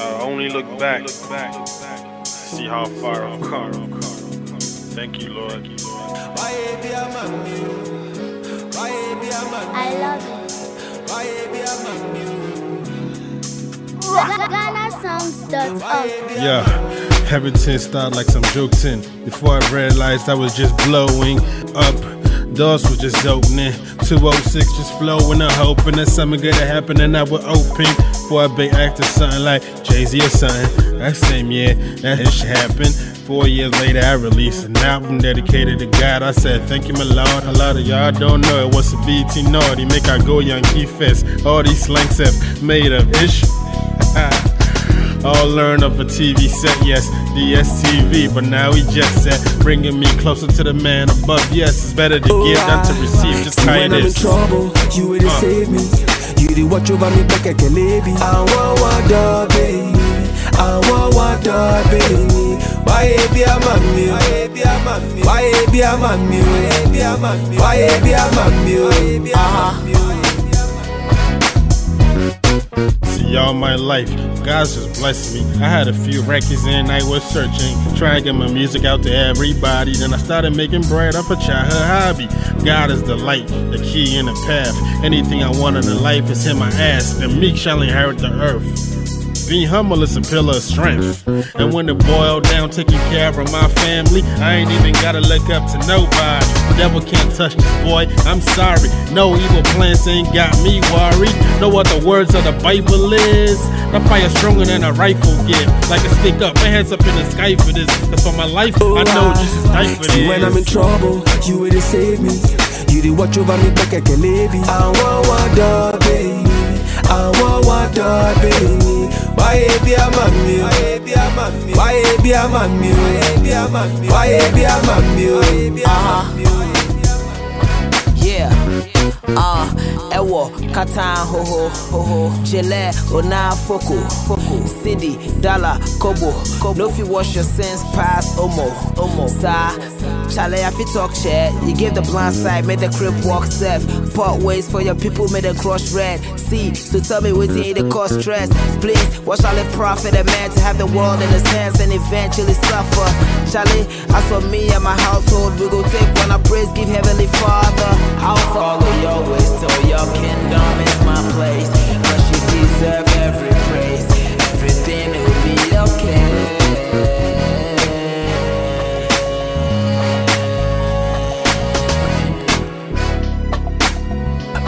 I only look back, see how far I've come. Thank you, Lord. I love it. GhanaSongs.org. Yeah, everything started like some jokes in. Before I realized I was just blowing up. Doors was just opening. 206 just flowing and hoping that something good happen and I would open. Before I be acting something like Jay Z or something. That same year, that shit happened. Four years later, I released an album dedicated to God. I said, Thank you, my Lord. A lot of y'all don't know it was a BT naughty. Make I go Yankee Fest. All these slangs have made of ish. All learn of a TV set, yes, DSTV, but now we just set, bringing me closer to the man above. Yes, it's better to give than to receive. Just how when I'm in trouble, you will Uh. save me. You did watch over me back a baby. I want dog, baby. I want dog, baby. Why be a mommy? Why be a mommy? Why be a mommy? Why be a mommy? Why be a mommy? Uh-huh. See all my life, God's just blessed me. I had a few records and I was searching, trying to get my music out to everybody. Then I started making bread off a childhood hobby. God is the light, the key in the path. Anything I want in the life is in my ass. The meek shall inherit the earth. Being humble is a pillar of strength. And when it boiled down, taking care of my family, I ain't even gotta look up to nobody. The devil can't touch this boy, I'm sorry. No evil plans ain't got me worried. What the words of the Bible is? The fire stronger than a rifle get. Like a stick up, my hands up in the sky for this. Cause for my life, I know Jesus died for See when I'm in trouble, you will save me. You did watch over me back a baby. I want one dog, baby. I want one dog, baby. Why be a mommy? Why be a mommy? Why be a mommy? Why be a mommy? Be a mommy? Yeah. Uh, Ho ho, ho ho, Jele, Ona, Foko, Cindy, Dala, Kobo, Kobo. No, you wash your sins past Omo, Omo, Sa, Chale, if you talk shit, you give the blind side, make the crib walk safe. Part ways for your people, make the cross red. See, so tell me what's in the cause stress. Please, what shall it profit a man to have the world in his hands and eventually suffer? Charlie, as for me and my household, we go take one I praise, give Heavenly Father. I'll follow your kingdom is my place. Cause you deserve every praise. Everything will be okay.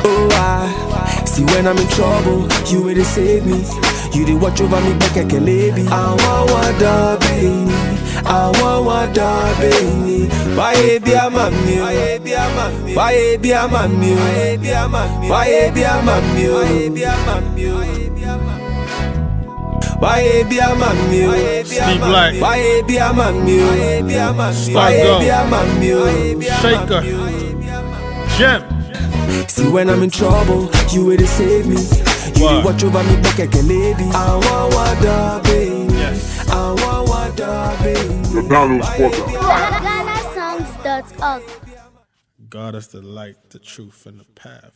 Oh, I see when I'm in trouble, you will save me. You did watch over me back a baby. I want one dog, baby. I want one dog, baby. Why be a mommy? Why be a mommy? Why be a mommy? Why be a mommy? Why be a mommy? Why be a mommy? Why be a? Steve Black. Why be a mommy? Why be a mommy? Start Why go. be a mommy? Shaker. Gem. See when I'm in trouble, you will save me. You watch over me baby. I want one dog, I want one dog, baby. The Donald Porter. GhanaSongs.org. God is the light, the truth, and the path.